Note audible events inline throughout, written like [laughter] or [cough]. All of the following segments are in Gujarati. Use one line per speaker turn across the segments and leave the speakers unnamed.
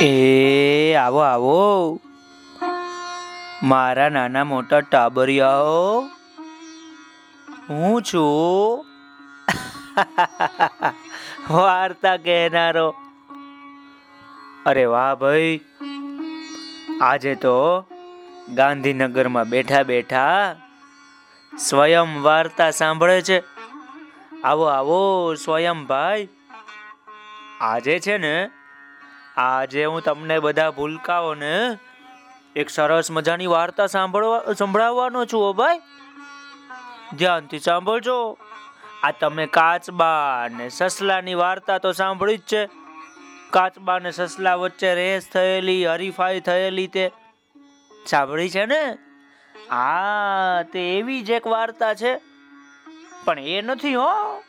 એ, આવો આવો. મારા નાના મોટા ટાબરિયાઓ, હું છું. [laughs] વાર્તા કહેનારો. અરે વાહ ભાઈ. આજે તો ગાંધીનગરમાં બેઠા બેઠા સ્વયં વાર્તા સાંભળે છે. આવો આવો, સ્વયં ભાઈ. આજે છે ને આજે હું તમને બધા ભૂલકાઓને એક સરસ મજાની વાર્તા સાંભળવા સંભળાવવાનો છું ઓ ભાઈ. ધ્યાનથી સાંભળજો. આ તમે કાચબા ને સસલાની વાર્તા તો સાંભળી જ છે. કાચબા ને સસલા વચ્ચે રેસ થયેલી, હરીફાઈ થયેલી તે સાંભળી છે ને? આ તે એવી જ એક વાર્તા છે. પણ એ નથી હો.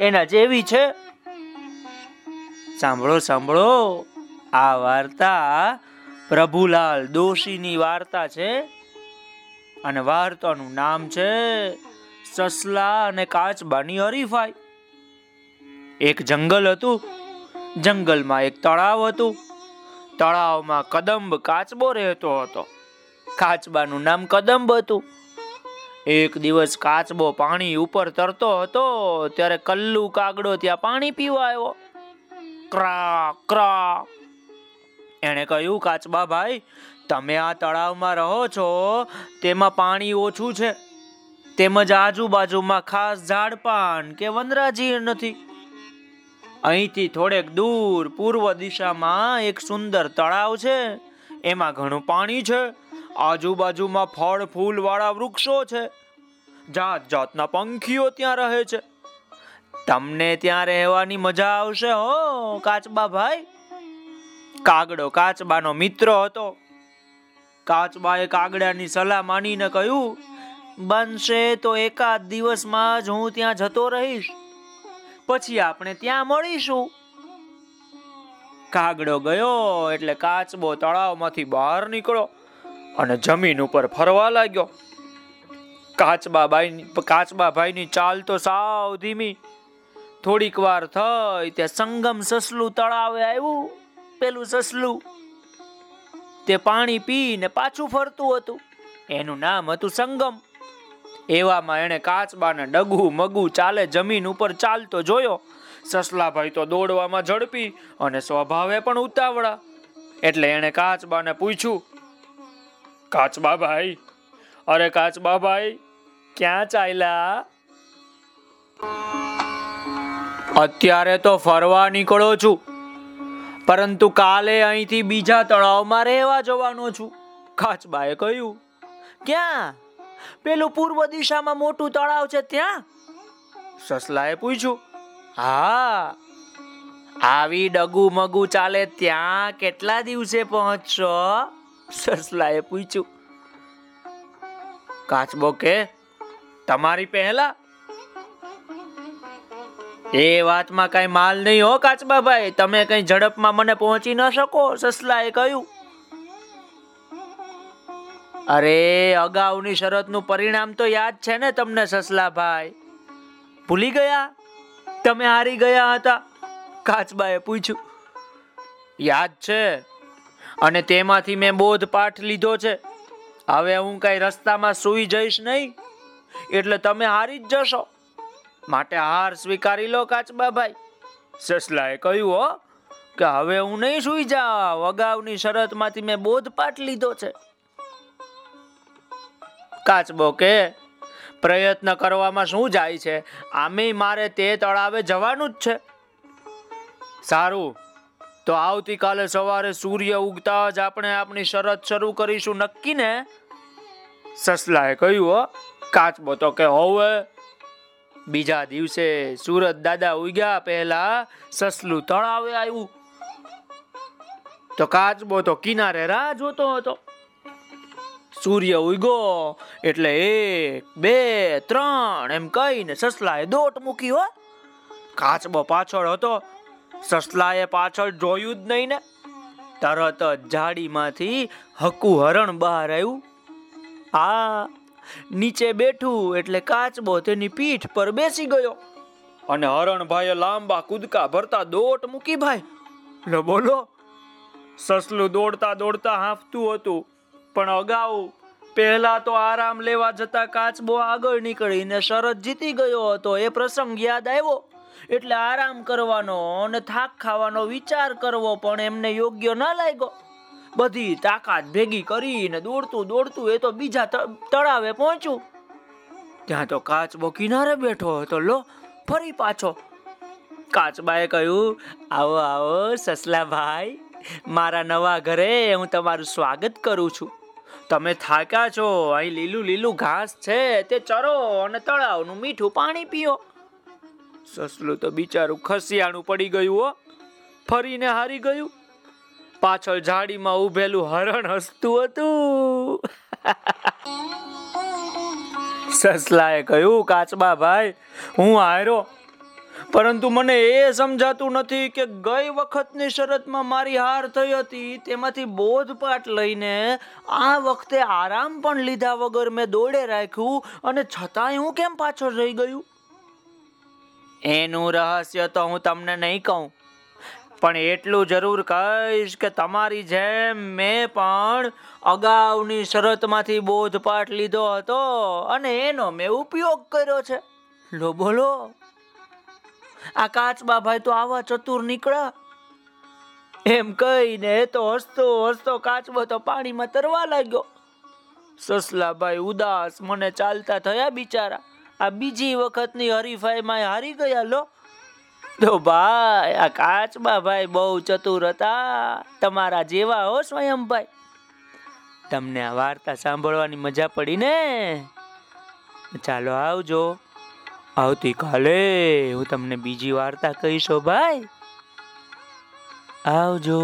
એના જેવી છે. સાંભળો સાંભળો. આ વાર્તા પ્રભુલાલ દોશીની વાર્તા છે અને વાર્તાનું નામ છે સસલા અને કાચબાની હરીફાઈ. એક જંગલ હતું. જંગલમાં એક તળાવ હતું. તળાવમાં કદંબ કાચબો રહેતો હતો. કાચબાનું નામ કદંબ હતું. એક દિવસ કાચબો પાણી ઉપર તરતો હતો. ત્યારે કલ્લુ કાગડો ત્યાં પાણી પીવા આવ્યો ક્રા ક્રા એણે કહ્યું, કાચબા ભાઈ, તમે આ તળાવમાં રહો છો, તેમાં પાણી ઓછું છે. તેમજ આજુબાજુમાં ખાસ ઝાડપાન કે વનરાજી નથી. અહીંથી થોડેક દૂર પૂર્વ દિશામાં એક સુંદર તળાવ છે. એમાં ઘણું પાણી છે. આજુબાજુમાં ફળ ફૂલ વાળા વૃક્ષો છે. જાત જાતના પંખીઓ ત્યાં રહે છે. તમને ત્યાં રહેવાની મજા આવશે, હો, કાચબા ભાઈ. કાગડો કાચબાનો મિત્ર હતો. કાચબાએ કાગડાની સલાહ માનીને કહ્યું, બનશે તો એકાદ દિવસમાં જ હું ત્યાં જતો રહીશ. પછી આપણે ત્યાં મળીશું. કાગડો ગયો એટલે કાચબો તળાવમાંથી બહાર નીકળ્યો અને જમીન ઉપર ફરવા લાગ્યો. કાચબા બાઈ કાચબા ભાઈની ચાલ તો સાવ ધીમી. થોડીક વાર થઈ ત્યાં સંગમ સસલું તળાવે આવ્યું, પેલું સસલું. તે પાણી પીને પાછું ફરતું હતું. એનું નામ હતું સંગમ. એવામાં એણે કાચબાને ડગુ, મગું ચાલે જમીન ઉપર ચાલતો જોયો. સસલાભાઈ તો દોડવામાં ઝડપી અને સ્વભાવે પણ ઉતાવળા. એટલે એણે કાચબાને પૂછ્યું કાચબા ભાઈ અરે કાચબા ભાઈ ક્યાં ચાલ્યા? અત્યારે તો ફરવા નીકળો છું. પરંતુ કાલે અહીંથી બીજા તળાવમાં રહેવા જવાનો છું. કાચબાએ કહ્યું, ક્યાં? પેલું પૂર્વ દિશામાં મોટું તળાવ છે ત્યાં? સસલાએ પૂછ્યું, હા. આવી ડગુ મગુ ચાલે ત્યાં કેટલા દિવસે પહોંચશો? સસલાએ પૂછ્યું, કાચબો કે, તમારી પહેલા એ વાતમાં કઈ માલ નહીં હો કાચબા ભાઈ તમે કઈ ઝડપમાં મને પહોંચી ન શકો, સસલાએ કહ્યું. અરે, અગાઉની શરતનું પરિણામ તો યાદ છે ને તમને સસલા ભાઈ ભૂલી ગયા? તમે હારી ગયા હતા? કાચબાએ પૂછ્યું. યાદ છે. અને તેમાંથી મેં બોધ પાઠ લીધો છે. હવે હું કઈ રસ્તામાં સૂઈ જઈશ નહીં. એટલે તમે હારી જ જશો. માટે હાર સ્વીકારી લો કાચબા ભાઈ સસલાએ કહ્યું, હો, કે હવે હું નહીં સૂઈ જાઉં. અગાઉની શરતમાંથી મેં બોધપાઠ લીધો છે. કાચબો કે, પ્રયત્ન કરવામાં શું જાય છે? આમે મારે તે તળાવે જવાનું જ છે. સારું. તો આવતીકાલે સવારે સૂર્ય ઉગતા જ આપણે આપણી શરત શરૂ કરીશું નક્કી ને? સસલાએ કહ્યું, હો, કાચબો તો કે હોવે. બીજા દિવસે સુરત દાદા ઉગ્યા, પહેલા સસલું તળાવે આવ્યું. તો કાચબો તો કિનારે રાહ જોતો હતો. સૂર્ય ઉગ્યો એટલે એક, બે, ત્રણ, એમ કહીને સસલાએ દોટ મૂકી હો. કાચબો પાછળ હતો. સસલાએ પાછળ જોયું જ નહીં ને. તરત જ ઝાડીમાંથી હકુ હરણ બહાર આવ્યું. આ નીચે બેઠું એટલે કાચબો તેની પીઠ પર બેસી ગયો. અને હરણભાઈએ લાંબા કૂદકા ભરતા દોટ મૂકી ભાઈ. લો બોલો. સસલું દોડતા દોડતા હાંફતું હતું. પણ અગાઉ પહેલા તો આરામ લેવા જતા કાચબો આગળ નીકળીને શરત જીતી ગયો હતો. એ પ્રસંગ યાદ આવ્યો. એટલે આરામ કરવાનો અને થાક ખાવાનો વિચાર કરવો પણ એમને યોગ્ય ન લાગ્યો. બધી તાકાત ભેગી કરીને દોડતું દોડતું એ તો બીજા તળાવે પહોંચ્યું. ત્યાં તો કાચબો કિનારે બેઠો હતો, લો, ફરી પાછો. કાચબાએ કહ્યું, આવો આવો સસલા ભાઈ મારા નવા ઘરે હું તમારું સ્વાગત કરું છું. તમે થાક્યા છો, અહીં લીલું લીલું ઘાસ છે, તે ચરો અને તળાવનું મીઠું પાણી પીઓ. સસલું તો બિચારું ખસિયાણું પડી ગયું હો. ફરીને હારી ગયું. પાછળ ઝાડીમાં ઉભેલું હરણ હસતું હતું. સસલાએ કહ્યું, કાચબા ભાઈ, હું હારો પરંતુ મને એ સમજાતું નથી કે ગઈ વખતની શરતમાં મારી હાર થઈ હતી. તેમાંથી બોધપાઠ લઈને આ વખતે આરામ પણ લીધા વગર મેં દોડે રાખ્યું અને છતાંય હું કેમ પાછળ રહી ગયું? એનું રહસ્ય તો હું તમને નહીં કહું. પણ એટલું જરૂર કહીશ કે તમારી જેમ મેં પણ અગાઉની શરતમાંથી બોધપાઠ લીધો હતો અને એનો મેં ઉપયોગ કર્યો છે. લો, બોલો. આ કાચબા ભાઈ તો આવા ચતુર નીકળ્યા. એમ કહીને તો હસતો હસતો કાચબો તો પાણીમાં તરવા લાગ્યો. સસલાભાઈ ઉદાસ, મને ચાલતા થયા બિચારા. આ બીજી વખતની હરીફાઈમાં હારી ગયા, લો. તો ભાઈ, આ કાચબા ભાઈ બહુ ચતુર હતા. તમારા જેવા હો સ્વયંભાઈ. તમને આ વાર્તા સાંભળવાની મજા પડી ને? ચાલો આવજો. આવતીકાલે હું તમને બીજી વાર્તા કહીશો ભાઈ. આવજો.